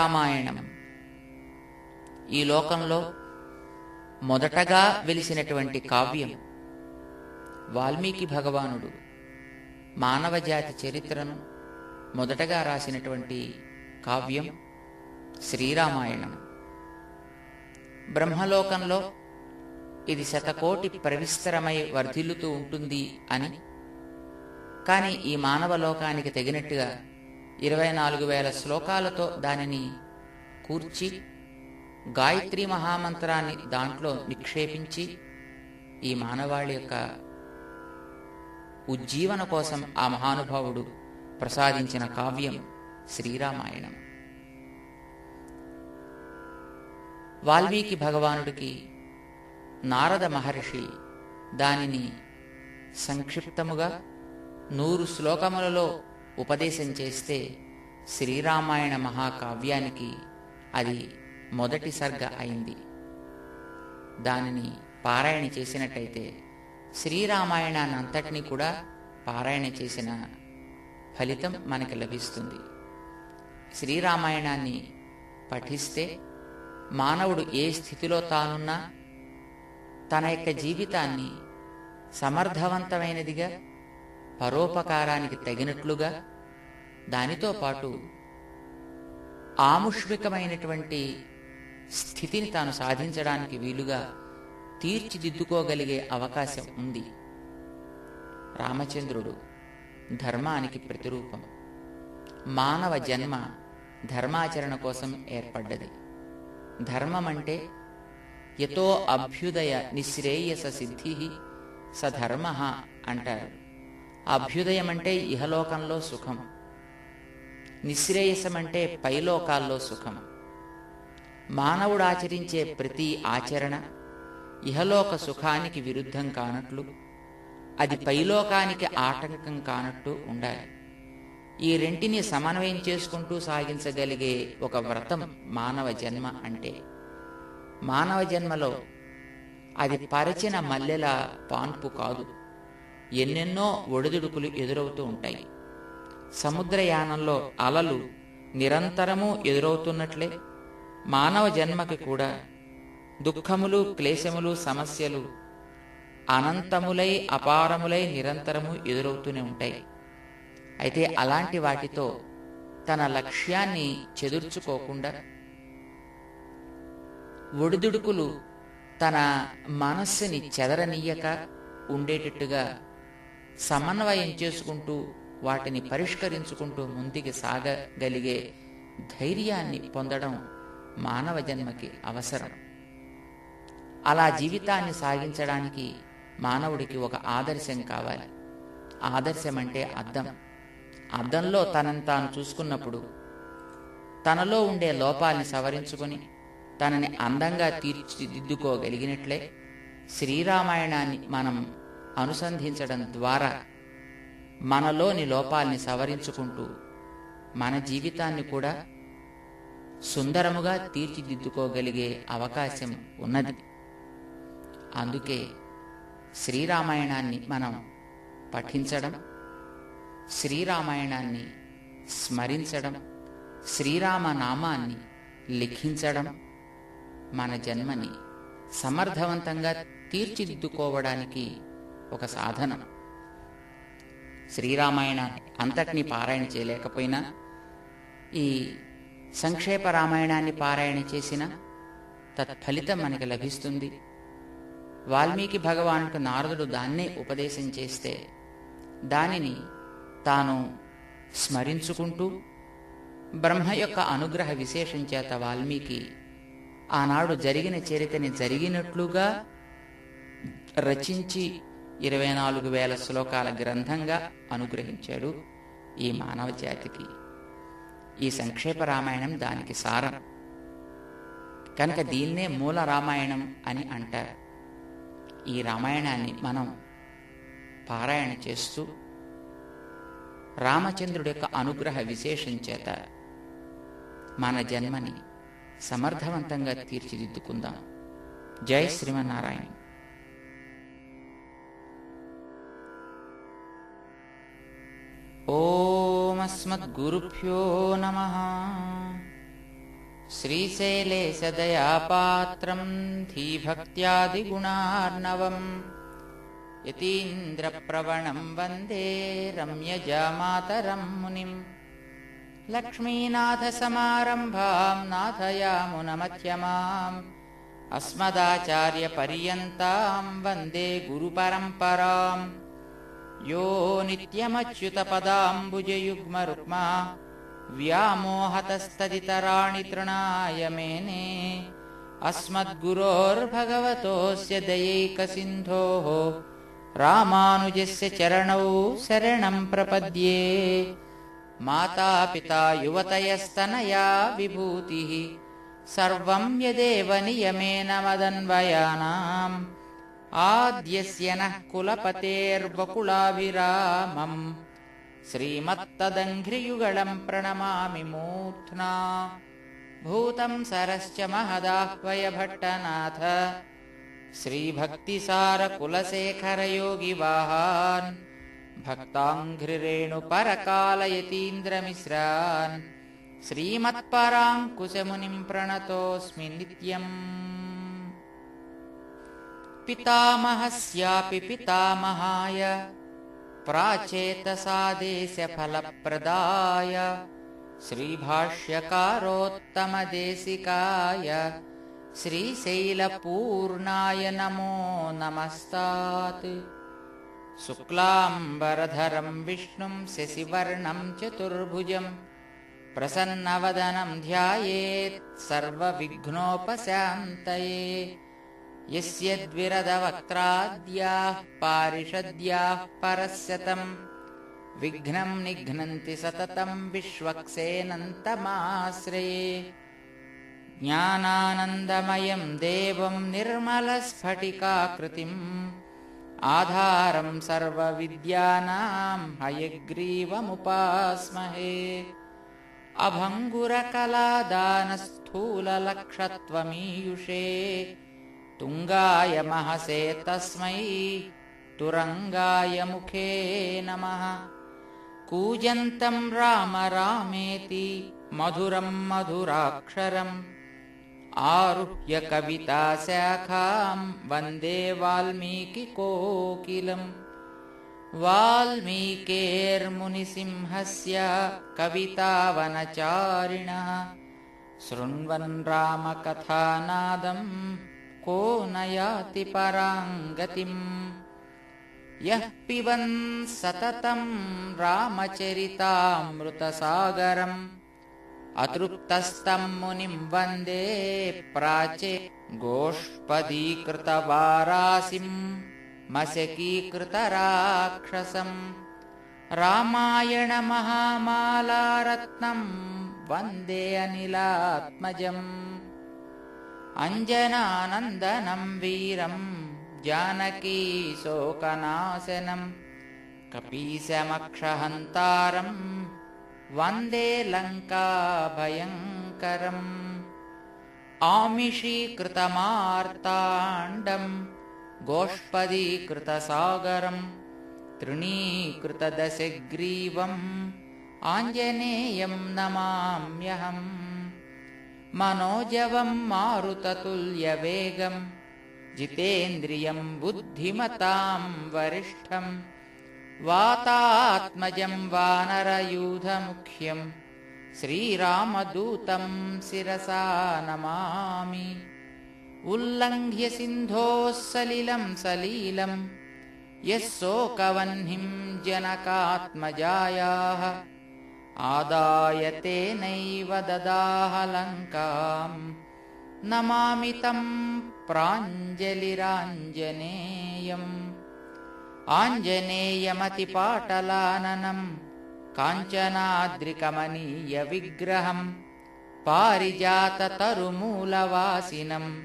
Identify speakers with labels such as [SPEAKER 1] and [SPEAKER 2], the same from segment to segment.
[SPEAKER 1] రామాయణం. ఈ లోకంలో మొదటగా వెలిసినటువంటి కావ్యం వాల్మీకి భగవానుడు మానవ జాతి చరిత్రను మొదటగా రాసినటువంటి కావ్యం శ్రీరామాయణం. బ్రహ్మలోకంలో ఇది శతకోటి ప్రవిస్తరమై వర్ధిల్లుతూ ఉంటుంది అని. కానీ ఈ మానవ లోకానికి తగినట్టుగా ఇరవై నాలుగు వేల శ్లోకాలతో దానిని కూర్చి గాయత్రి మహామంత్రాన్ని దాంట్లో నిక్షేపించి ఈ మానవాళి యొక్క ఉజ్జీవన కోసం ఆ మహానుభావుడు ప్రసాదించిన కావ్యం శ్రీరామాయణం. వాల్మీకి భగవానుడికి నారద మహర్షి దానిని సంక్షిప్తముగా నూరు శ్లోకములలో ఉపదేశం చేస్తే శ్రీరామాయణ మహాకావ్యానికి అది మొదటి సర్గ అయింది. దానిని పారాయణ చేసినట్టయితే శ్రీరామాయణాన్నంతటినీ కూడా పారాయణ చేసిన ఫలితం మనకి లభిస్తుంది. శ్రీరామాయణాన్ని పఠిస్తే మానవుడు ఏ స్థితిలో తానున్నా తన యొక్క జీవితాన్ని సమర్థవంతమైనదిగా పరోపకారానికి తగినట్లుగా దానితో పాటు ఆముష్మికమైనటువంటి స్థితిని తాను సాధించడానికి వీలుగా తీర్చిదిద్దుకోగలిగే అవకాశం ఉంది. రామచంద్రుడు ధర్మానికి ప్రతిరూపం. మానవ జన్మ ధర్మాచరణ కోసం ఏర్పడ్డది. ధర్మం అంటే యతో అభ్యుదయ నిశ్రేయస సిద్ధి సధర్మ అంటారు. అభ్యుదయం అంటే ఇహలోకంలో సుఖం. నిశ్రేయసం అంటే పైలోకాల్లో సుఖం. మానవుడు ఆచరించే ప్రతి ఆచరణ ఇహలోక సుఖానికి విరుద్ధం కానట్లు అది పైలోకానికి ఆటంకం కానట్టు ఉండాలి. ఈ రెంటిని సమన్వయం చేసుకుంటూ సాగించగలిగే ఒక వ్రతం మానవ జన్మ అంటే. మానవ జన్మలో అది పరిచిన మల్లెల పాన్పు కాదు. ఎన్నెన్నో ఒడిదుడుకులు ఎదురవుతూ ఉంటాయి. సముద్రయానంలో అలలు నిరంతరము ఎదురవుతున్నట్లే మానవ జన్మకి కూడా దుఃఖములు క్లేశములు సమస్యలు అనంతములై అపారములై నిరంతరము ఎదురవుతూనే ఉంటాయి. అయితే అలాంటి వాటితో తన లక్ష్యాన్ని చెదుర్చుకోకుండా ఒడిదుడుకులు తన మనస్సుని చెదరనీయక ఉండేటట్టుగా సమన్వయం చేసుకుంటూ వాటిని పరిష్కరించుకుంటూ ముందుకి సాగగలిగే ధైర్యాన్ని పొందడం మానవ జన్మకి అవసరం. అలా జీవితాన్ని సాగించడానికి మానవుడికి ఒక ఆదర్శం కావాలి. ఆదర్శం అంటే అద్దం. అద్దంలో తనని తాను చూసుకున్నప్పుడు తనలో ఉండే లోపాల్ని సవరించుకొని తనని అందంగా తీర్చిదిద్దుకోగలిగినట్లే శ్రీరామాయణాన్ని మనం అనుసంధించడం ద్వారా మనలోని లోపాల్ని సవరించుకుంటూ మన జీవితాన్ని కూడా సుందరముగా తీర్చిదిద్దుకోగలిగే అవకాశం ఉన్నది. అందుకే శ్రీరామాయణాన్ని మనం పఠించడం శ్రీరామాయణాన్ని స్మరించడం శ్రీరామ నామాన్ని లిఖించడం మన జన్మని సమర్థవంతంగా తీర్చిదిద్దుకోవడానికి ఒక సాధనం. శ్రీరామాయణ అంతటిని పారాయణ చేయలేకపోయినా ఈ సంక్షేప రామాయణాన్ని పారాయణ చేసిన తత్ఫలితం మనకి లభిస్తుంది. వాల్మీకి భగవానుకు నారదుడు దాన్నే ఉపదేశం చేస్తే దానిని తాను స్మరించుకుంటూ బ్రహ్మ యొక్క అనుగ్రహ విశేషం చేత వాల్మీకి ఆనాడు జరిగిన చరితని జరిగినట్లుగా రచించి ఇరవై నాలుగు వేల శ్లోకాల గ్రంథంగా అనుగ్రహించాడు ఈ మానవ జాతికి ఈ సంక్షేప రామాయణం దానికి సారం. కనుక దీన్నే మూల రామాయణం అని అంటారు. ఈ రామాయణాన్ని మనం పారాయణ చేస్తూ రామచంద్రుడి యొక్క అనుగ్రహ విశేషం చేత మన జన్మని సమర్థవంతంగా తీర్చిదిద్దుకుందాం. జై శ్రీమన్నారాయణ. मस्मद्गुरुभ्यो नमः। श्रीशैले सदयापात्रम् धीभक्त्यादिगुणार्णवम् यतीन्द्रप्रवणम् वन्दे रम्यजामातरम् मुनिम्। लक्ष्मीनाथसमारम्भाम् नाथयामुनमध्यमाम् अस्मदाचार्यपर्यन्ताम् वन्दे गुरुपरम्पराम्। यो नित्यमच्युतपदाम्बुजयुग्मरुक्मा व्यामोहतस्तदितराणि तृणाय मेने। अस्मद्गुरोर्भगवतोऽस्य दयैकसिन्धोः रामानुजस्य चरणौ शरणम् प्रपद्ये। मातापिता युवतयस्तनया विभूतिः सर्वम् यदेव नियमेन मदन्वयानाम् आद्यस्य नः कुलपतेर्वकुलाभिरामम्। श्रीमत्तदङ्घ्रियुगलम् प्रणमामि मूर्ध्ना। भूतम् सरश्च महदाह्वयभट्टनाथ। श्रीभक्तिसारकुलशेखरयोगिवाहान्। भक्ताङ्घ्रिरेणुपरकालयतीन्द्रमिश्रान्। श्रीमत्पराङ्कुशमुनिम् प्रणतोऽस्मि नित्यम् पितामहस्यापि पितामहाय प्राचेतसादेशफलप्रदाय श्रीभाष्यकारोत्तमदेशिकाय श्रीशैलपूर्णाय नमो नमस्तात्। शुक्लाम्बरधरम् विष्णुम् शशिवर्णम् चतुर्भुजम् प्रसन्नवदनम् ध्यायेत् सर्वविघ्नोपशान्तये यस्य द्विरदवक्त्राद्याः पारिषद्याः परस्यतम्। विघ्नम् निघ्नन्ति सततम् विश्वक्सेनन्तमाश्रये। ज्ञानानन्दमयम् देवम् निर्मलस्फटिकाकृतिम्। आधारम् सर्वविद्यानाम् हयग्रीवमुपास्महे। अभङ्गुरकलादानस्थूललक्षत्वमीयुषे तुङ्गाय महसे तस्मै तुरङ्गाय मुखे नमः। कूजन्तम् राम रामेति मधुरम् मधुराक्षरम्। आरुह्य कविताशाखाम् वन्दे वाल्मीकिकोकिलम् वाल्मीकेर्मुनिसिंहस्य कवितावनचारिणः। शृण्वन् रामकथानादम् को न याति पराङ्गतिम्। यः पिबन् सततम् रामचरितामृतसागरम्। अतृप्तस्तम् मुनिम् वन्दे प्राचे गोष्पदीकृतवारासिम्। मशकीकृतराक्षसम्। रामायणमहामालारत्नम्। वन्दे अनिलात्मजम् अञ्जनानन्दनम् वीरम् जानकीशोकनाशनम् कपीशमक्षहन्तारम् वन्दे लङ्काभयङ्करम् आमिषीकृतमार्ताण्डम् गोष्पदीकृतसागरम् तृणीकृतदशग्रीवम् आञ्जनेयम् नमाम्यहम् मनोजवम् मारुततुल्यवेगम् जितेन्द्रियम् बुद्धिमताम् वरिष्ठम् वातात्मजम् वानरयूधमुख्यम् श्रीरामदूतम् शिरसा नमामि उल्लङ्घ्य सिन्धोः सलिलम् सलीलम् यः शोकवह्निम् जनकात्मजायाः आदाय तेनैव ददाह लङ्काम्। नमामि तम् प्राञ्जलिराञ्जनेयम्। आञ्जनेयमतिपाटलाननम् काञ्चनाद्रिकमनीयविग्रहम् पारिजाततरुमूलवासिनम्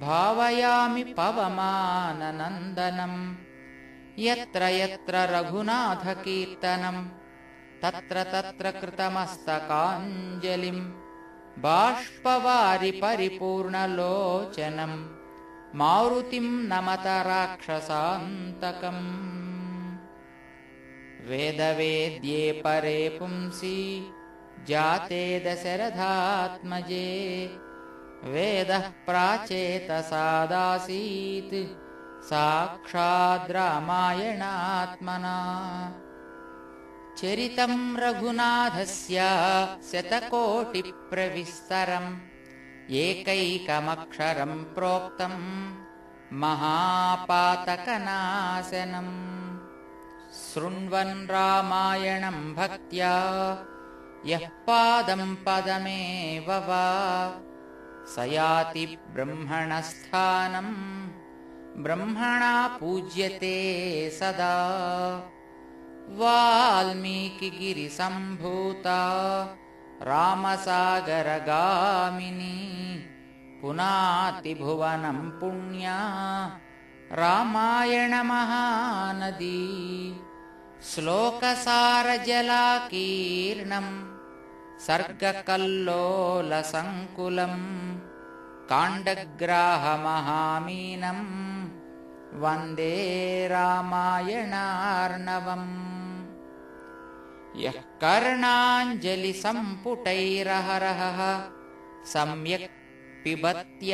[SPEAKER 1] भावयामि पवमाननन्दनम्। यत्र यत्र रघुनाथकीर्तनम् तत्र तत्र कृतमस्तकाञ्जलिम् बाष्पवारि परिपूर्णलोचनम् मारुतिम् नमत राक्षसान्तकम् वेदवेद्ये परे पुंसि जाते दशरथात्मजे वेदः प्राचेतसादासीत् साक्षाद्रामायणात्मना चरितम् रघुनाथस्य शतकोटिप्रविस्तरम्। एकैकमक्षरम् प्रोक्तम् महापातकनाशनम्। शृण्वन् रामायणम् भक्त्या यः पादम् पदमेव वा। स याति ब्रह्मणस्थानम् ब्रह्मणा पूज्यते सदा वाल्मीकिगिरिसम्भूता रामसागरगामिनी पुनातिभुवनम् पुण्या रामायणमहानदी श्लोकसारजलाकीर्णम् सर्गकल्लोलसङ्कुलम् काण्डग्राहमहामीनम् वन्दे रामायणार्णवम् यः कर्णाञ्जलिसम्पुटैरहरहः सम्यक् पिबत्यादरात्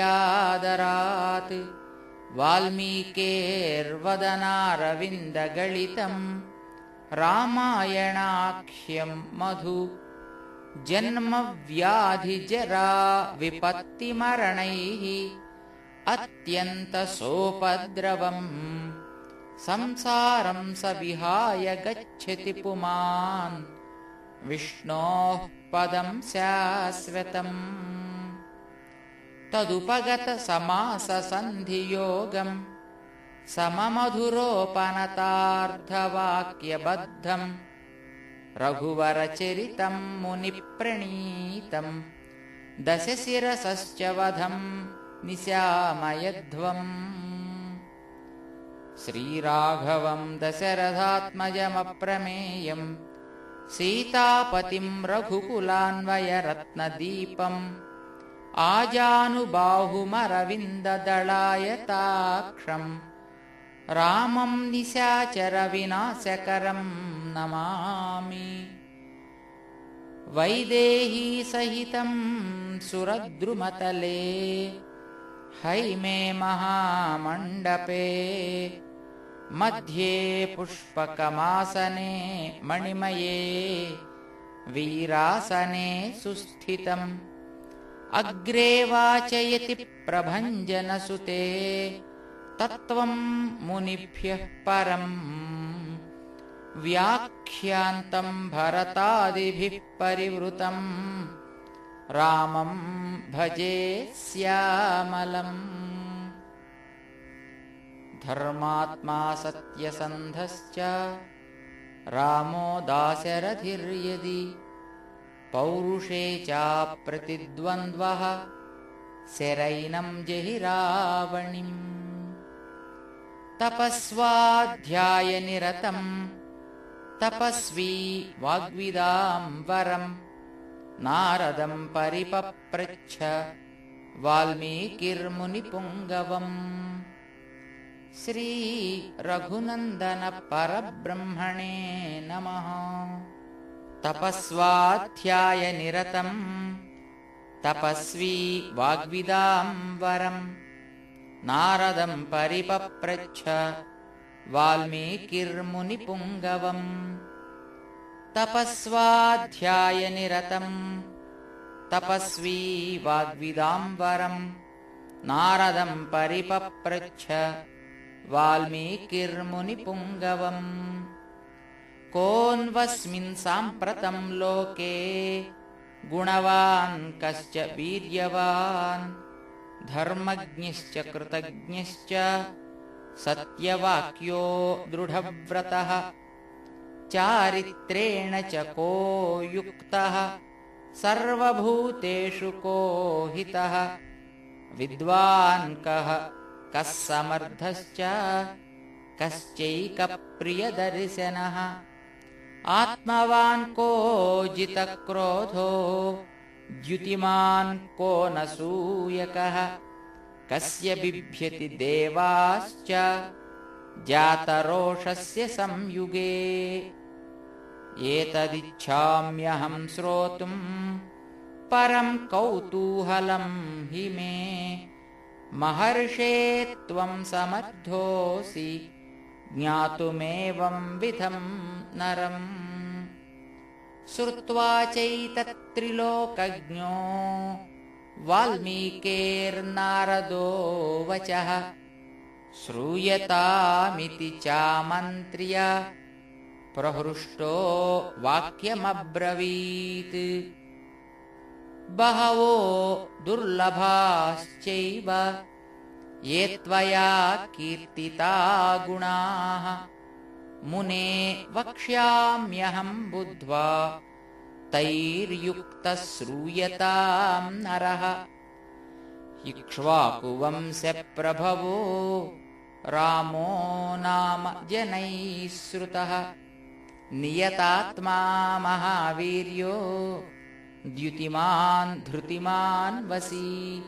[SPEAKER 1] वाल्मीकेर्वदनारविन्दगलितम् रामायणाख्यम् मधु जन्मव्याधिजरा विपत्तिमरणैः अत्यन्तसोपद्रवम् संसारम् स विहाय गच्छति पुमान्। विष्णोः पदम् शाश्वतम्। तदुपगतसमाससन्धियोगम्। सममधुरोपनतार्धवाक्यबद्धम् रघुवरचरितम् मुनिप्रणीतम्। दशशिरसश्च वधम् निशामयध्वम् श्रीराघवम् दशरथात्मजमप्रमेयम् सीतापतिम् रघुकुलान्वयरत्नदीपम् आजानुबाहुमरविन्ददलायताक्षम् रामम् निशाचरविनाशकरम् नमामि। वैदेहीसहितम् सुरद्रुमतले हैमे महामण्डपे। मध्ये पुष्पकमासने मणिमये वीरासने सुस्थितम्। अग्रे वाचयति प्रभञ्जनसुते। तत्त्वम् मुनिभ्यः परम्। व्याख्यान्तम् भरतादिभिः परिवृतम् रामम् भजे स्यामलम् धर्मात्मा सत्यसन्धश्च रामो दाशरथिर्यदि। पौरुषे चाप्रतिद्वन्द्वः शरैनम् जहि रावणिम् तपस्वाध्यायनिरतम् तपस्वी वाग्विदाम् वरम् नारदम् परिपप्रच्छ वाल्मीकिर्मुनिपुङ्गवम्। श्रीरघुनन्दनपरब्रह्मणे नमः। तपस्वाध्यायनिरतम्। तपस्वी वाग्विदाम् वरम् नारदम् परिपप्रच्छ वाल्मीकिर्मुनिपुङ्गवम् तपस्वाध्यायनिरतम्। तपस्वी वाग्विदाम्बरम्। नारदम् परिपप्रच्छ। वाल्मीकिर्मुनिपुङ्गवम्। कोऽन्वस्मिन् साम्प्रतम् लोके गुणवान् कश्च वीर्यवान्। धर्मज्ञश्च कृतज्ञश्च सत्यवाक्यो दृढव्रतः चारित्रेण च को युक्तः सर्वभूतेषु को हितः। विद्वान् कः कः समर्थश्च कश्चैकप्रियदर्शनः। आत्मवान् को जितक्रोधो द्युतिमान् को न सूयकः। कस्य बिभ्यति देवाश्च जातरोषस्य संयुगे। एतदिच्छाम्यहं श्रोतुम् परं कौतूहलं हि मे। महर्षे त्वं समर्थोऽसि ज्ञातुमेवं विधं नरम्। श्रुत्वा चैतत्त्रिलोकज्ञो वाल्मीकेर्नारदो वचः श्रूयतामिति चामन्त्र्य प्रहृष्टो वाक्यमब्रवीत्। बहवो दुर्लभाश्चैव ये त्वया कीर्तिता गुणाः। मुने वक्ष्याम्यहम् बुद्ध्वा तैर्युक्तः श्रूयताम् नरः इक्ष्वाकुवंशप्रभवो रामो नाम जनैः श्रुतः नियतात्मा महावीर्यो द्युतिमान् धृतिमान् वसी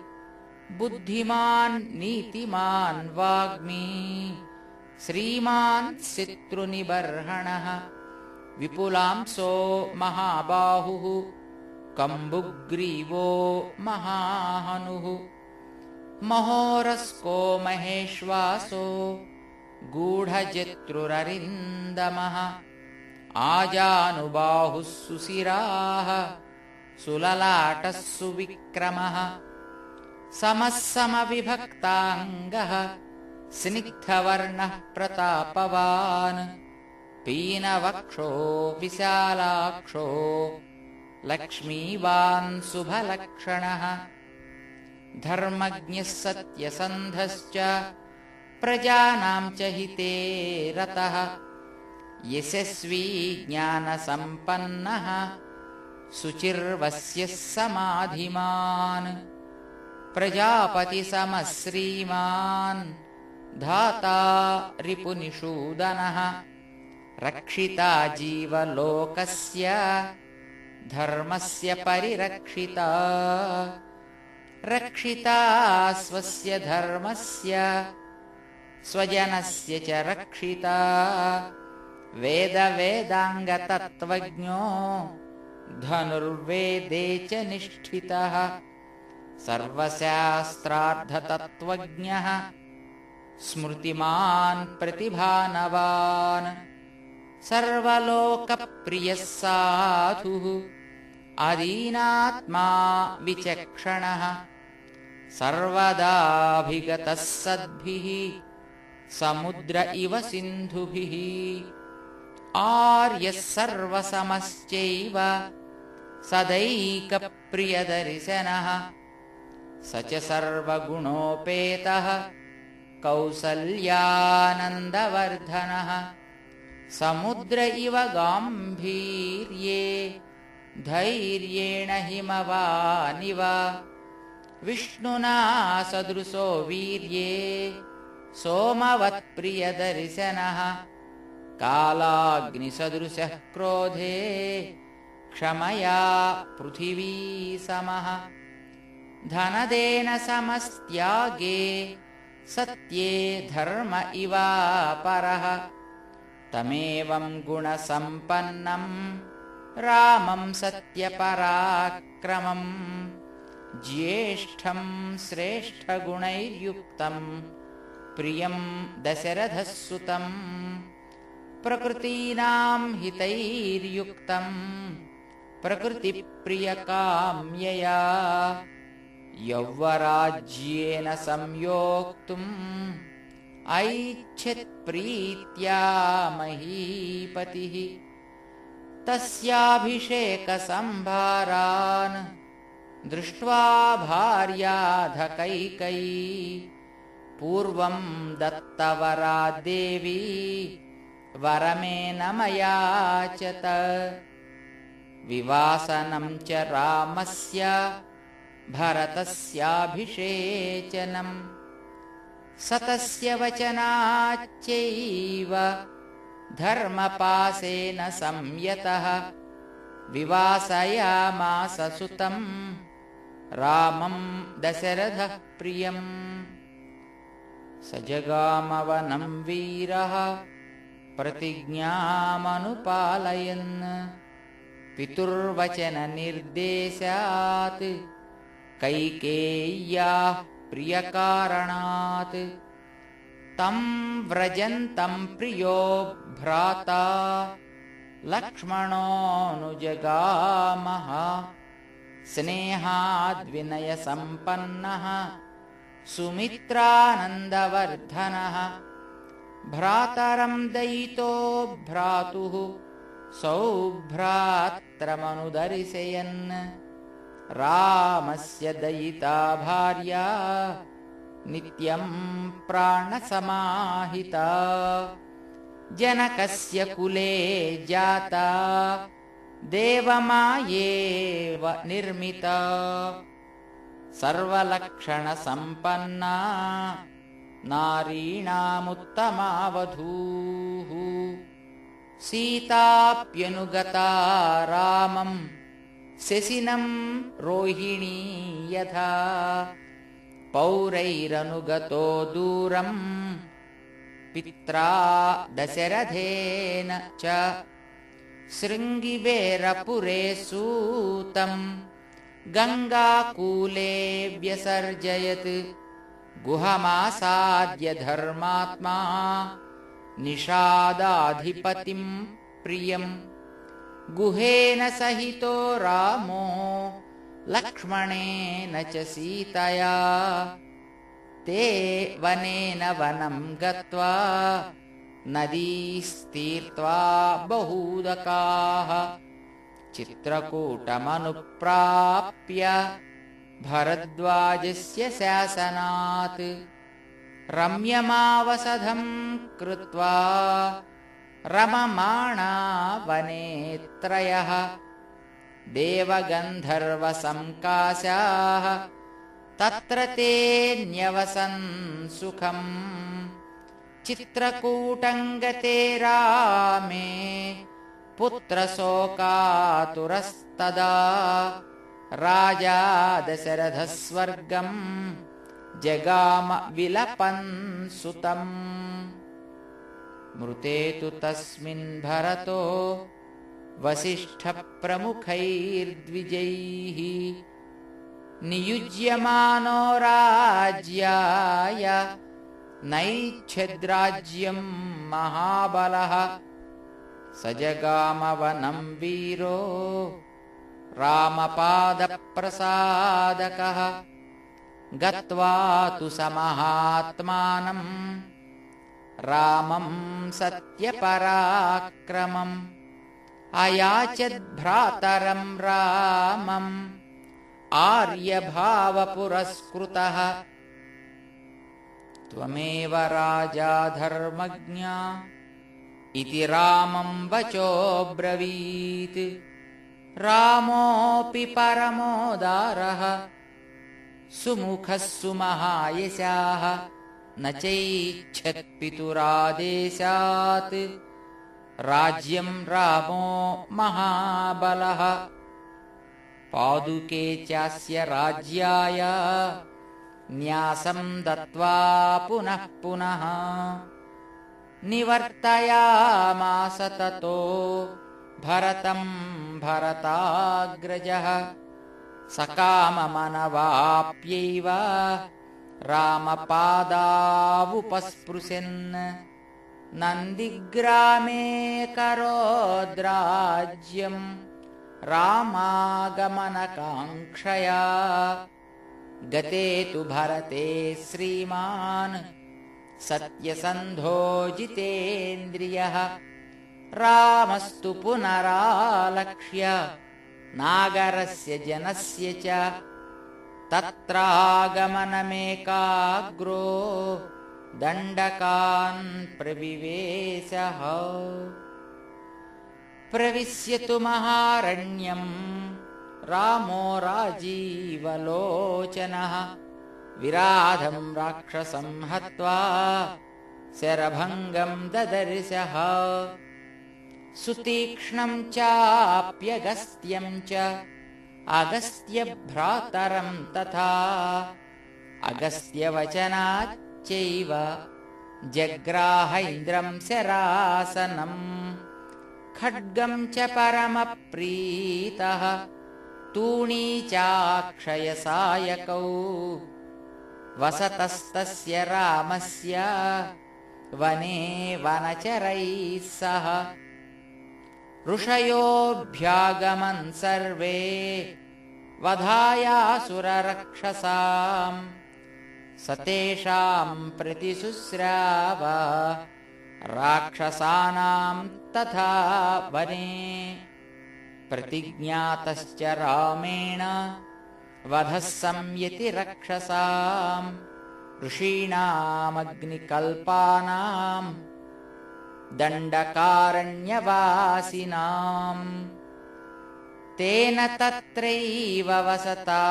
[SPEAKER 1] बुद्धिमान् नीतिमान् वाग्मी श्रीमान् शत्रुनिबर्हणः। विपुलांसो महाबाहुः कम्बुग्रीवो महाहनुः महोरस्को महेश्वासो गूढजत्रुररिन्दमः आजानुबाहुः सुशिराः सुललाटः सुविक्रमः समः समविभक्ताङ्गः स्निग्धवर्णः प्रतापवान् पीनवक्षो विशालाक्षो लक्ष्मीवान् शुभलक्षणः धर्मज्ञः सत्यसन्धश्च प्रजानाम् च हिते रतः। यशस्वी ज्ञानसम्पन्नः शुचिर्वस्यः समाधिमान्। प्रजापतिसमः श्रीमान् धाता रिपुनिषूदनः। रक्षिता जीवलोकस्य धर्मस्य परिरक्षिता रक्षिता स्वस्य धर्मस्य स्वजनस्य च रक्षिता। वेदवेदाङ्गतत्त्वज्ञो धनुर्वेदे च निष्ठितः सर्वशास्त्रार्धतत्त्वज्ञः स्मृतिमान् प्रतिभानवान्। सर्वलोकप्रियः साधुः अदीनात्मा विचक्षणः सर्वदाभिगतः सद्भिः समुद्र इव सिन्धुभिः। आर्यः सर्वसमश्चैव सदैकप्रियदर्शनः। स च सर्वगुणोपेतः कौसल्यानन्दवर्धनः। समुद्र इव गाम्भीर्ये धैर्येण हिमवानिव विष्णुना सदृशो वीर्ये सोमवत्प्रियदर्शनः कालाग्निसदृशः क्रोधे क्षमया पृथिवी समः। धनदेन समस्त्यागे सत्ये धर्म इवापरः तमेवं गुणसम्पन्नम् रामं सत्यपराक्रमम् ज्येष्ठं श्रेष्ठगुणैर्युक्तम् प्रियं दशरथसुतम् प्रकृतीनां हितैर्युक्तम् प्रकृतिप्रियकाम्यया यौवराज्येन संयोक्तुम् ऐच्छत्प्रीत्या महीपतिः तस्याभिषेकसम्भारान् दृष्ट्वा भार्याधकैकै। पूर्वं दत्तवरा देवी वरमेन मयाचत। विवासनं च रामस्य भरतस्याभिषेचनम् सतस्य वचनाच्चैव धर्मपासेन संयतः। विवासयामास सुतम् रामम् दशरथः प्रियम्। स जगामवनम् वीरः प्रतिज्ञामनुपालयन्। पितुर्वचननिर्देशात्। कैकेय्याः प्रियकारणात्। तं व्रजन्तं प्रियो भ्राता। लक्ष्मणोऽनुजगामः स्नेहाद्विनयसम्पन्नः सुमित्रानन्दवर्धनः भ्रातरं दयितो भ्रातुः सौभ्रात्रमनुदर्शयन्। रामस्य दयिता भार्या नित्यं प्राणसमाहिता। जनकस्य कुले जाता देवमायेव निर्मिता। सर्वलक्षणसम्पन्ना। नारीणामुत्तमावधूः। सीताप्यनुगता रामम् शशिनं रोहिणी यथा। पौरैरनुगतो दूरम् पित्रा दशरथेन च शृङ्गिवेरपुरे सूतम् गङ्गाकूले व्यसर्जयत् गुहमासाद्य धर्मात्मा निषादाधिपतिम् प्रियम् गुहेन सहितो रामो लक्ष्मणेन च सीतया ते वनेन वनं गत्वा नदीस्तीर्त्वा बहूदकाः चित्रकूटमनुप्राप्य भरद्वाजस्य शासनात् रम्यमावसधं कृत्वा रममाणा वनेत्रयः देवगन्धर्वसङ्काशाः तत्र ते न्यवसन् सुखम् चित्रकूटङ्गते रामे पुत्रशोकातुरस्तदा। राजा दशरथस्वर्गम् जगाम विलपन् सुतम् मृते तु तस्मिन् भरतो वसिष्ठप्रमुखैर्द्विजैः। नियुज्यमानो राज्याय नैच्छद्राज्यम् महाबलः स जगामवनं वीरो रामपादप्रसादकः गत्वा तु स महात्मानम् रामं सत्यपराक्रमम् अयाचद्भ्रातरं रामम् आर्यभावपुरस्कृतः त्वमेव राजा धर्मज्ञा इति रामं वचोऽब्रवीत् रामोऽपि परमोदारः सुमुखः सुमहायशाः न चैच्छत्पितुरादेशात्। राज्यं रामो महाबलः। पादुके चास्य राज्याय न्यासं दत्त्वा पुनः पुनः। निवर्तयामास ततो भरतं भरताग्रजः। सकाममनवाप्यैव रामपादावुपस्पृशन्। नन्दिग्रामे करोद्राज्यम् रामागमनकाङ्क्षया गते तु भरते श्रीमान् सत्यसन्धोजितेन्द्रियः रामस्तु पुनरालक्ष्य नागरस्य जनस्य च। तत्रागमनमेकाग्रो दण्डकान् प्रविवेशः। प्रविश्यतु महारण्यम् रामो राजीवलोचनः। विराधं राक्षसं हत्वा शरभङ्गं ददर्शः। सुतीक्ष्णं चाप्यगस्त्यं च अगस्त्यभ्रातरं तथा। अगस्त्यवचनाच्चैव जग्राहैन्द्रं शरासनम् खड्गं च परमप्रीतः तूणी चाक्षयसायकौ। वसतस्तस्य रामस्य वने वनचरैः सह। ऋषयोऽभ्यागमन् सर्वे वधायासुररक्षसाम्। स तेषाम् प्रतिशुश्राव राक्षसानाम् तथा वने प्रतिज्ञातश्च रामेण। वधः संयति रक्षसाम्। ऋषीणामग्निकल्पानाम्। दण्डकारण्यवासिनाम्। तेन तत्रैव वसता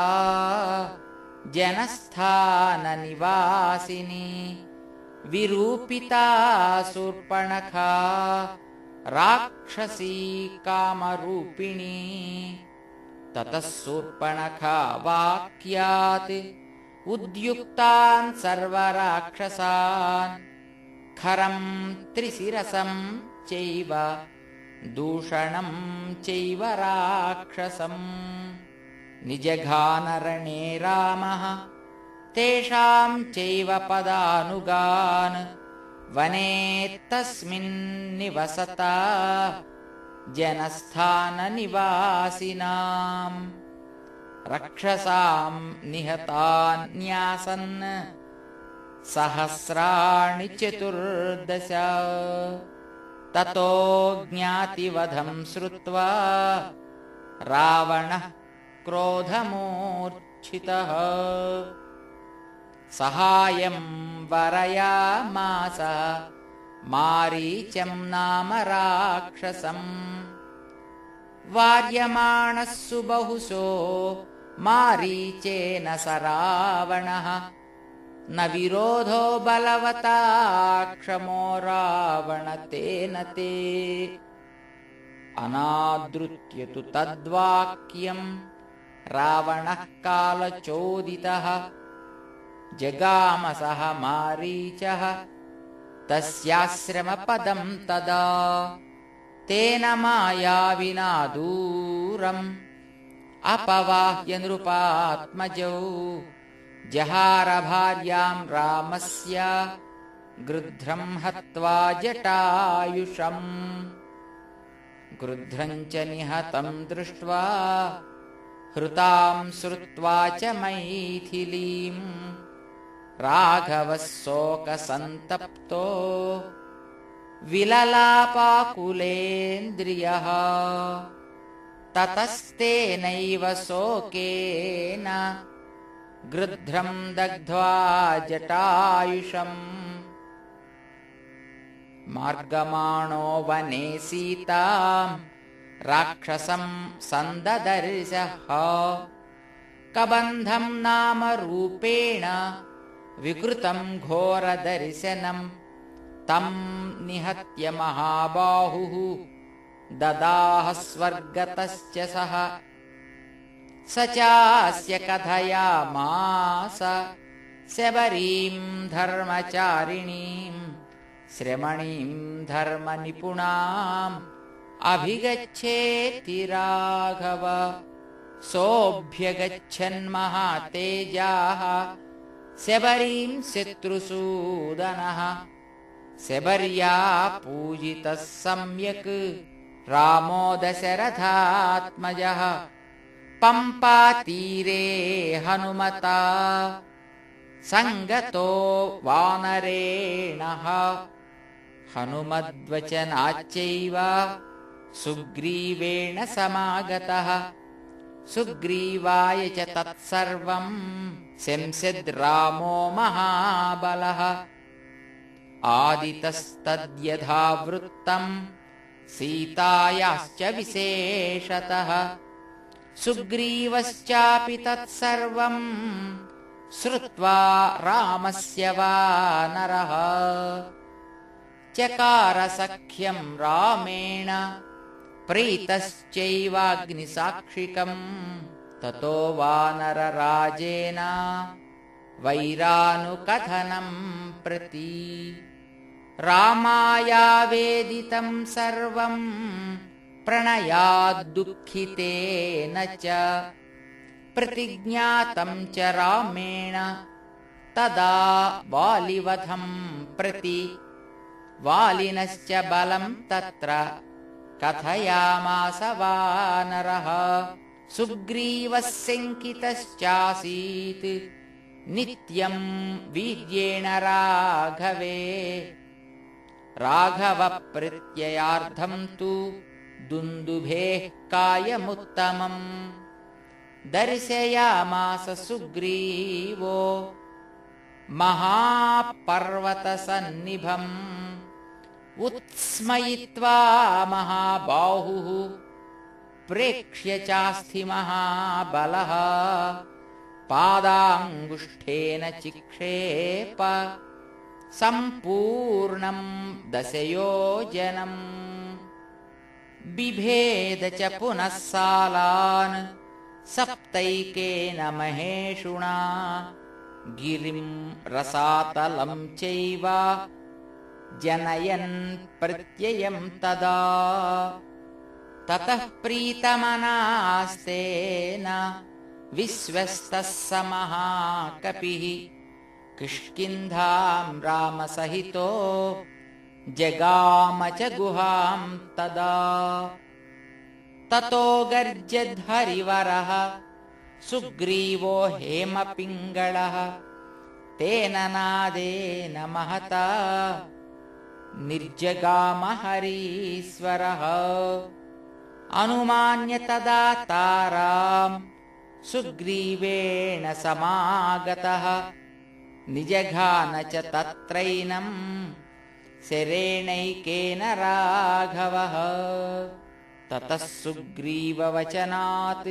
[SPEAKER 1] जनस्थाननिवासिनी। विरूपिता शूर्पणखा राक्षसी कामरूपिणी। ततः शूर्पणखा वाक्यात् उद्युक्तान् सर्वराक्षसान्। खरम् त्रिशिरसम् चैव दूषणम् चैव राक्षसम्। निजघानरणे रामः तेषाम् चैव पदानुगान् वने तस्मिन्निवसता जनस्थाननिवासिनाम्। रक्षसाम् निहतान्यासन् सहस्राणि चतुर्दश। ततो ज्ञातिवधम् श्रुत्वा रावणः क्रोधमूर्च्छितः सहायम् वरयामास मारीचम् नाम राक्षसम् वार्यमाणः सुबहुशो मारीचेन स रावणः। न विरोधो बलवता क्षमो रावण तेन ते। अनादृत्य तु तद्वाक्यम् रावणः कालचोदितः जगामसः मारीचः। तस्याश्रमपदम् तदा। तेन मायाविना दूरम्। अपवाह्य नृपात्मजौ जहारभार्याम् रामस्य गृध्रम् हत्वा जटायुषम्। गृध्रम् च निहतम् दृष्ट्वा हृताम् श्रुत्वा च मैथिलीम् राघवः शोकसन्तप्तो विललापाकुलेन्द्रियः। ततस्तेनैव शोकेन गृध्रम् दग्ध्वा जटायुषम्। मार्गमाणो वने सीताम् राक्षसम् सन्ददर्शः। कबन्धम् नाम रूपेण विकृतम् घोरदर्शनम् तम् निहत्य महाबाहुः ददाह स्वर्गतश्च सः। स चास्य कथयामास शबरीम् धर्मचारिणीम् श्रमणीम् धर्मनिपुणाम्। अभिगच्छेति राघव सोऽभ्यगच्छन्महातेजाः शबरीम् शत्रुसूदनः। शबर्या पूजितः सम्यक्। रामो दशरथात्मजः। पम्पातीरे हनुमता। सङ्गतो वानरेणः हनुमद्वचनाच्चैव सुग्रीवेण समागतः। सुग्रीवाय च तत्सर्वम् शंसिद्रामो महाबलः। आदितस्तद्यथावृत्तम् सीतायाश्च विशेषतः। सुग्रीवश्चापि तत्सर्वम् श्रुत्वा रामस्य वानरः चकारसख्यम् रामेण प्रीतश्चैवाग्निसाक्षिकम् ततो वानरराजेन वैरानुकथनम् प्रति। रामायावेदितं सर्वं प्रणयाद्दुःखितेन च। प्रतिज्ञातं च रामेण तदा वालिवधं प्रति। वालिनश्च बलं तत्र कथयामास वानरः सुग्रीवः शङ्कितश्चासीत् नित्यं वीर्येण राघवे। राघवप्रत्ययार्थं तु दुन्दुभेः कायमुत्तमम्। दर्शयामास सुग्रीवो महापर्वतसन्निभम्। उत्स्मयित्वा महाबाहुः प्रेक्ष्य चास्ति महाबलः। पादाङ्गुष्ठेन चिक्षेप। सम्पूर्णम् दशयोजनम्। बिभेद च पुनः सालान्। सप्तैकेन महेषुणा। गिरिम् रसातलम् चैव। जनयन् प्रत्ययम् तदा ततः प्रीतमनास्तेन विश्वस्तः स महाकपिः किष्किन्धाम् रामसहितो जगाम च गुहाम् तदा। ततो गर्जद्धरिवरः सुग्रीवो हेमपिङ्गळः तेन नादेन महता। निर्जगामहरीश्वरः अनुमान्य तदा ताराम् सुग्रीवेण समागतः। निजघान च तत्रैनम् शरेणैकेन राघवः। ततः सुग्रीववचनात्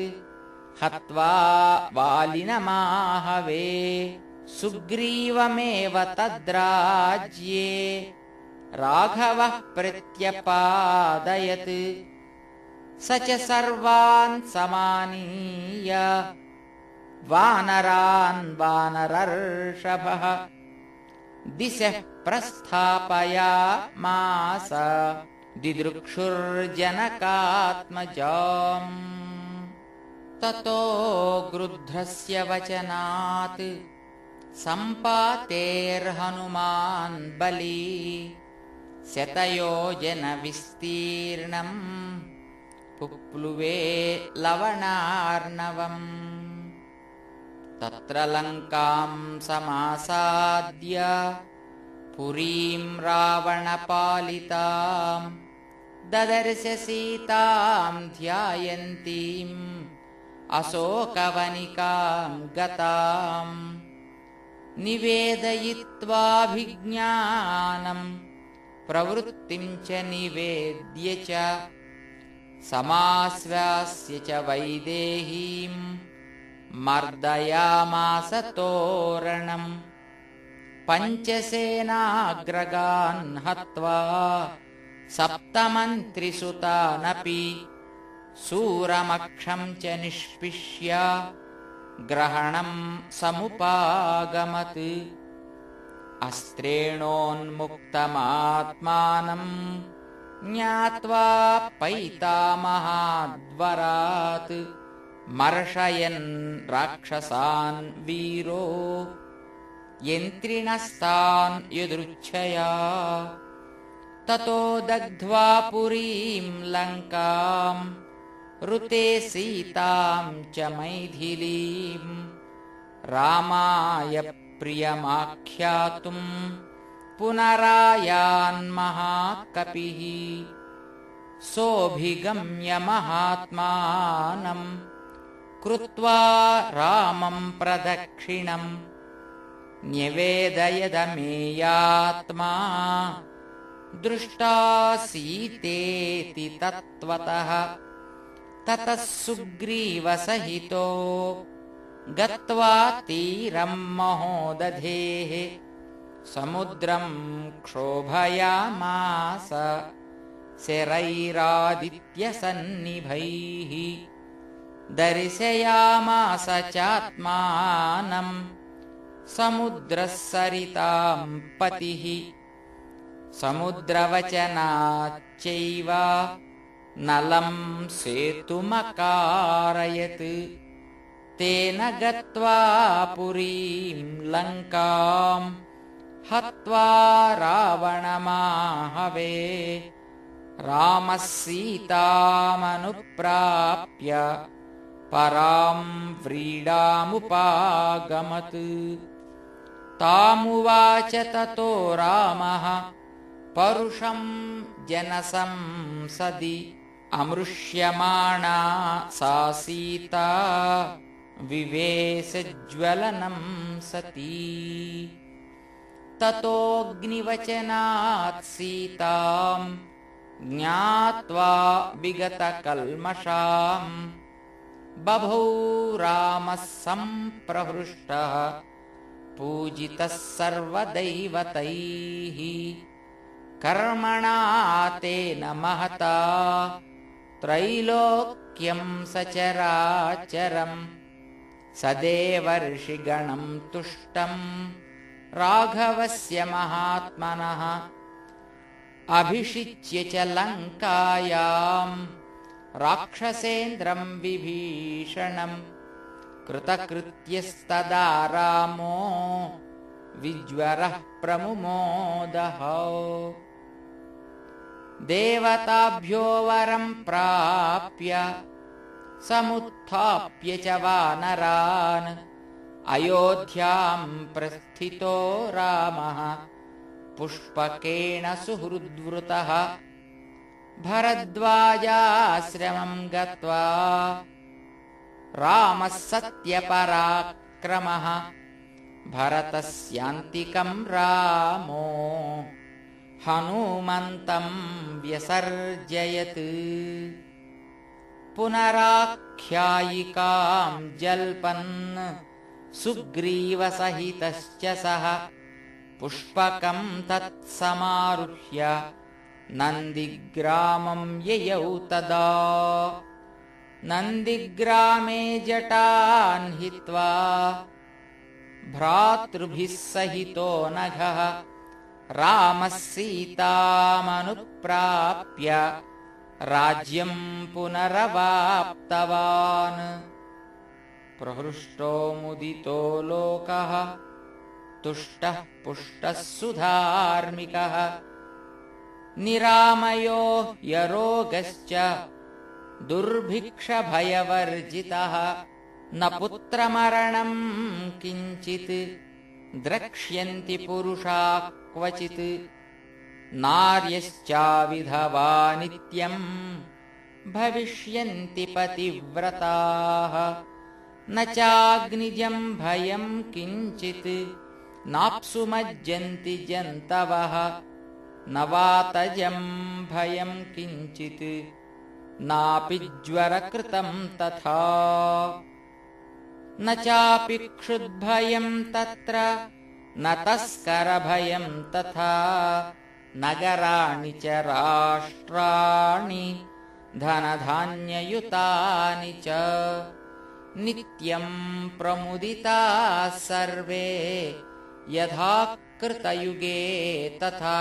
[SPEAKER 1] हत्वा वालिनमाहवे। सुग्रीवमेव तद्राज्ये। राघवः प्रत्यपादयत् स च सर्वान् समानीय। वानरान् वानरर्षभः। दिशः प्रस्थापयामास दिदृक्षुर्जनकात्मजाम्। ततो गृध्रस्य वचनात् सम्पातेर्हनुमान् बली। शतयोजनविस्तीर्णम् पुप्लुवे लवणार्णवम्। तत्र लङ्काम् समासाद्य पुरीम् रावणपालिताम्। ददर्श सीताम् ध्यायन्तीम् अशोकवनिकाम् गताम्। निवेदयित्वाभिज्ञानम् प्रवृत्तिम् च निवेद्य च समाश्वास्य च वैदेहीम् मर्दयामास तोरणम् पञ्चसेनाग्रगान् हत्वा सप्तमन्त्रिसुतानपि सूरमक्षम् च निष्पिष्य ग्रहणम् समुपागमत्। अस्त्रेणोन्मुक्तमात्मानम् ज्ञात्वा पैतामहाद्वरात् मर्शयन् राक्षसान् वीरो यन्त्रिणस्तान् यदृच्छया। ततो दग्ध्वा पुरीम् लङ्काम् ऋते सीताम् च मैथिलीम् रामाय प्रियमाख्यातुम् पुनरायान्महाकपिः। सोऽभिगम्य महात्मानम्। कृत्वा रामम् प्रदक्षिणम्। न्यवेदयदमेयात्मा दृष्टासीतेति तत्त्वतः। ततः सुग्रीवसहितो। गत्वा तीरम् महोदधेः समुद्रम् क्षोभयामास शरैरादित्यसन्निभैः दर्शयामास चात्मानम् समुद्रः सरिताम् पतिः। समुद्रवचनाच्चैव नलं सेतुमकारयत्। तेन गत्वा पुरीं लङ्काम् हत्वा रावणमाहवे। रामः सीतामनुप्राप्य परां व्रीडामुपागमत्। तामुवाच ततो रामः परुषं जनसंसदि अमृष्यमाणा सा सीता विवेशज्वलनं सती ततोऽग्निवचनात् सीताम् ज्ञात्वा विगतकल्मषाम् बभौ रामः सम्प्रहृष्टः पूजितः सर्वदैवतैः कर्मणा तेन महता त्रैलोक्यं सचराचरम् सदेवर्षिगणं तुष्टम् राघवस्य महात्मनः। अभिषिच्य च लङ्कायाम् राक्षसेन्द्रम् विभीषणम् कृतकृत्यस्तदा रामो विज्वरः प्रमुमोदः। देवताभ्यो वरम् प्राप्य समुत्थाप्य च वानरान् अयोध्याम् प्रस्थितो रामः। पुष्पकेण सुहृद्वृतः। भरद्वाजाश्रमम् गत्वा रामः सत्यपराक्रमः भरतस्यान्तिकम् रामो हनुमन्तम् व्यसर्जयत्। पुनराख्यायिकाम् जल्पन् सुग्रीवसहितश्च सः। पुष्पकम् तत्समारुह्य नन्दिग्रामम् ययौ तदा। नन्दिग्रामे जटान् हित्वा भ्रातृभिः सहितो नघः। रामः सीतामनुप्राप्य राज्यम् पुनरवाप्तवान् प्रहृष्टो मुदितो लोकः। तुष्टः पुष्टः सुधार्मिकः। निरामयो यरोगश्च दुर्भिक्षभयवर्जितः। न पुत्रमरणम् किञ्चित् द्रक्ष्यन्ति पुरुषा क्वचित्। नार्यश्चाविधवा नित्यम् भविष्यन्ति पतिव्रताः न चाग्निजम् भयम् किञ्चित्। नाप्सुमज्जन्ति जन्तवः। न वातजम् भयम् किञ्चित्। नापि ज्वरकृतम् तथा। न चापि क्षुद्भयम् तत्र। न तस्करभयम् तथा। नगराणि च राष्ट्राणि। धनधान्ययुतानि च नित्यम् प्रमुदिताः सर्वे यथा कृतयुगे तथा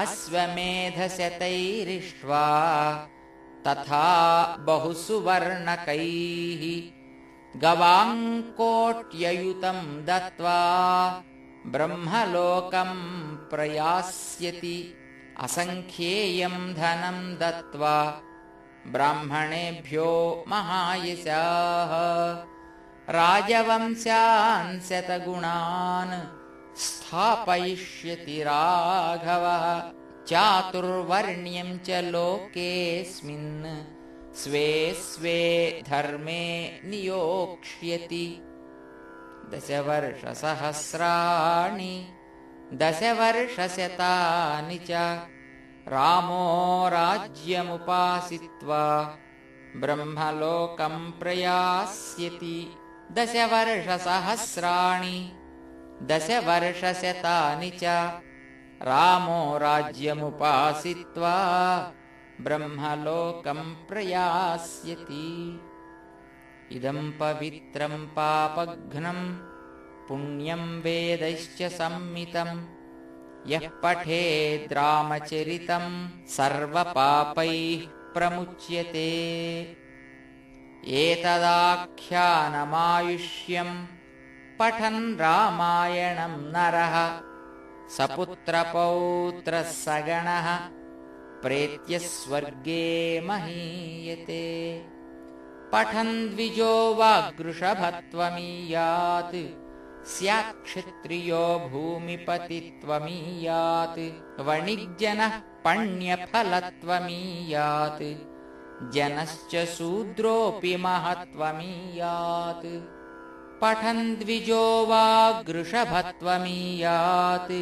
[SPEAKER 1] अश्वमेधशतैरिष्ट्वा तथा बहुसुवर्णकैः गवाङ्कोट्ययुतम् दत्त्वा ब्रह्मलोकम् प्रयास्यति असङ्ख्येयम् धनम् दत्त्वा ब्राह्मणेभ्यो महायशाः। राजवंशान्शतगुणान् स्थापयिष्यति राघवः। चातुर्वर्ण्यम् च लोकेऽस्मिन्। स्वे स्वे धर्मे नियोक्ष्यति। दशवर्षसहस्राणि। दशवर्षशतानि च रामो राज्यमुपासित्वा ब्रह्मलोकम् प्रयास्यति दशवर्षसहस्राणि। दशवर्षशतानि च रामो राज्यमुपासित्वा ब्रह्मलोकम् प्रयास्यति। इदम् पवित्रम् पापघ्नम् पुण्यम् वेदैश्च सम्मितम् यः पठेद्रामचरितम् सर्वपापैः प्रमुच्यते। एतदाख्यानमायुष्यम् पठन् रामायणम् नरः। सपुत्रपौत्रः सगणः प्रेत्य स्वर्गे महीयते। पठन् द्विजो वागृषभत्वमीयात् स्यात्क्षत्रियो भूमिपतित्वमीयात्। वणिज्जनः पण्यफलत्वमीयात्। जनश्च शूद्रोऽपि महत्त्वमीयात्। पठन् द्विजो वागृषभत्वमीयात्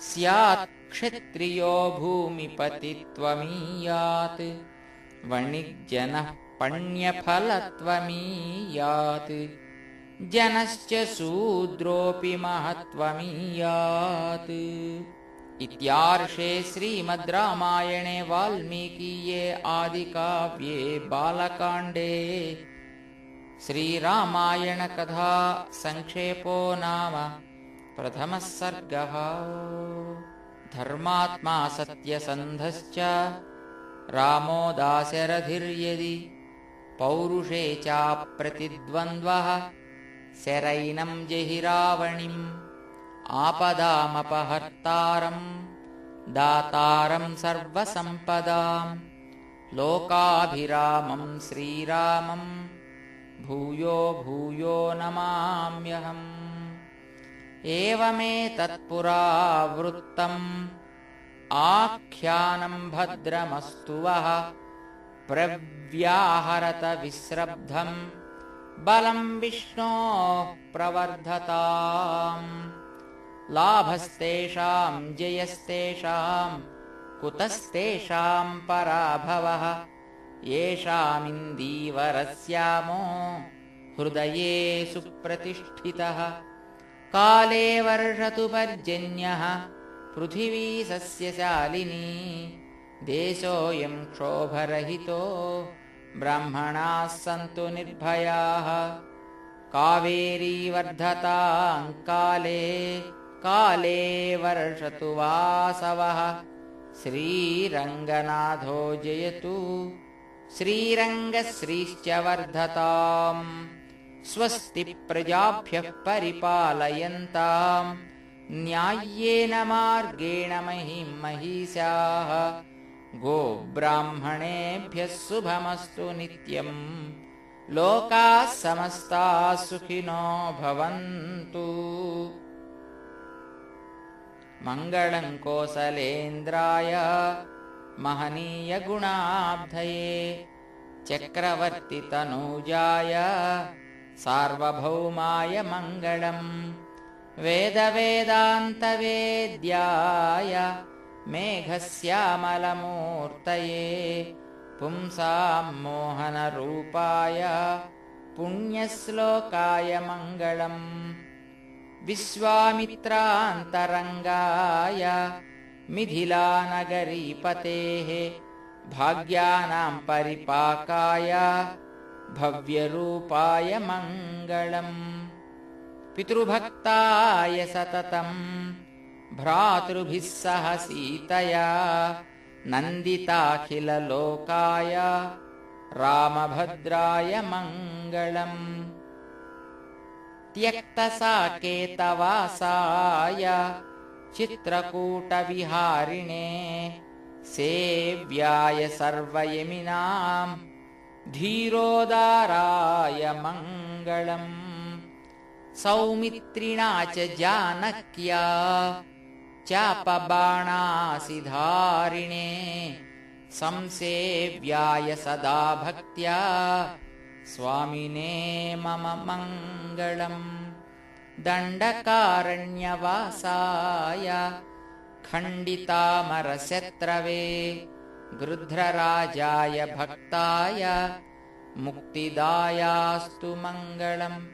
[SPEAKER 1] स्यात् क्षत्रियो भूमिपतित्वमीयात्। वणिज्जनः पण्यफलत्वमीयात् जनश्च शूद्रोऽपि महत्त्वमीयात्। इत्यार्षे श्रीमद् रामायणे वाल्मीकीये आदिकाव्ये बालकाण्डे। श्रीरामायणकथा सङ्क्षेपो नाम प्रथमः सर्गः। धर्मात्मा सत्यसन्धश्च रामो दाशरथिर्यदि पौरुषे चाप्रतिद्वन्द्वः शरैनम् जहि रावणिम् आपदामपहर्तारम् दातारम् सर्वसम्पदाम् लोकाभिरामम् श्रीरामम् भूयो भूयो नमाम्यहम्। एवमेतत्पुरावृत्तम् आख्यानम् भद्रमस्तु वः प्रव्याहरत विश्रब्धम् बलम् विष्णोः प्रवर्धताम्। लाभस्तेषाम् जयस्तेषाम् कुतस्तेषाम् पराभवः। येषामिन्दीवरस्यामो हृदये सुप्रतिष्ठितः। काले वर्षतु पर्जन्यः पृथिवी सस्यशालिनी। देशोऽयम् क्षोभरहितो ब्राह्मणाः सन्तु निर्भयाः। कावेरी वर्धताम् काले काले वर्षतु वासवः। श्रीरङ्गनाथो जयतु। श्रीरङ्गश्रीश्च वर्धताम्। स्वस्ति प्रजाभ्यः परिपालयन्ताम्। न्याय्येन मार्गेण महिम् महिषाः गोब्राह्मणेभ्यः शुभमस्तु नित्यम् लोकाः समस्ताः सुखिनो भवन्तु। मङ्गलम् कोसलेन्द्राय महनीयगुणाब्धये। चक्रवर्तितनूजाय सार्वभौमाय मङ्गलम् वेदवेदान्तवेद्याय मेघस्यामलमूर्तये पुंसाम् मोहनरूपाय पुण्यश्लोकाय मङ्गलम् विश्वामित्रान्तरङ्गाय मिथिलानगरीपतेः भाग्यानाम् परिपाकाय भव्यरूपाय मङ्गलम् पितृभक्ताय सततम् भ्रातृभिः सह सीतया नन्दिताखिललोकाय रामभद्राय मङ्गलम्। त्यक्तसाकेतवासाय चित्रकूटविहारिणे सेव्याय सर्वयमिनाम् धीरोदाराय मङ्गलम्। सौमित्रिणा च जानक्या चापबाणासिधारिणे संसेव्याय सदा भक्त्या। स्वामिने मम मङ्गलम्। दण्डकारण्यवासाय खण्डितामरशत्रवे गृध्रराजाय भक्ताय मुक्तिदायास्तु मङ्गलम्।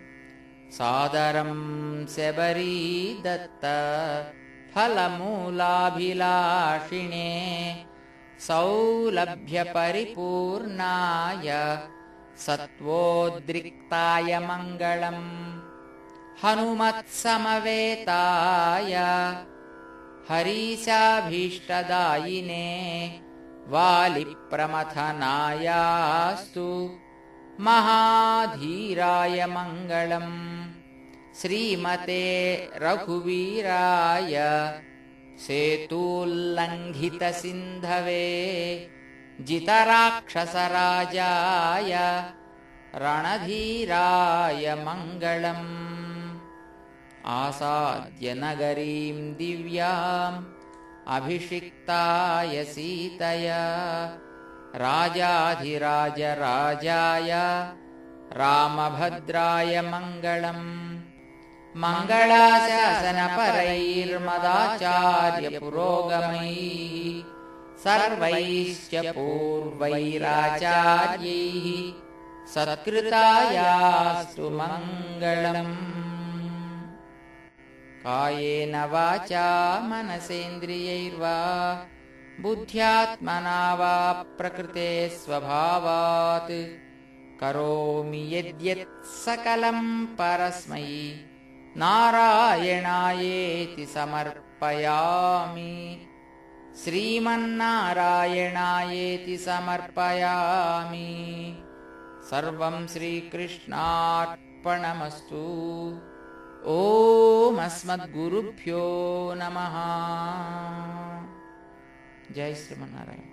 [SPEAKER 1] सादरम् शबरीदत्त फलमूलाभिलाषिणे सौलभ्यपरिपूर्णाय सत्त्वोद्रिक्ताय मङ्गलम् हनुमत्समवेताय हरीशाभीष्टदायिने वालिप्रमथनायास्तु महाधीराय मङ्गलम् श्रीमते रघुवीराय सेतुल्लङ्घितसिन्धवे जितराक्षसराजाय रणधीराय मङ्गलम् आसाद्य नगरीं दिव्याम् अभिषिक्ताय सीतया राजाधिराजराजाय रामभद्राय मङ्गलम् मङ्गलाशासनपरैर्मदाचार्यपुरोगमैः सर्वैश्च पूर्वैराचार्यैः सत्कृतायास्तु मङ्गलम्। कायेन वाचा मनसेन्द्रियैर्वा बुद्ध्यात्मना वा प्रकृते स्वभावात्। करोमि यद्यत् सकलं परस्मै नारायणायेति समर्पयामि। श्रीमन्नारायणायेति समर्पयामि। सर्वं श्रीकृष्णार्पणमस्तु। ओमस्मद्गुरुभ्यो नमः। जय श्रीमन्नारायण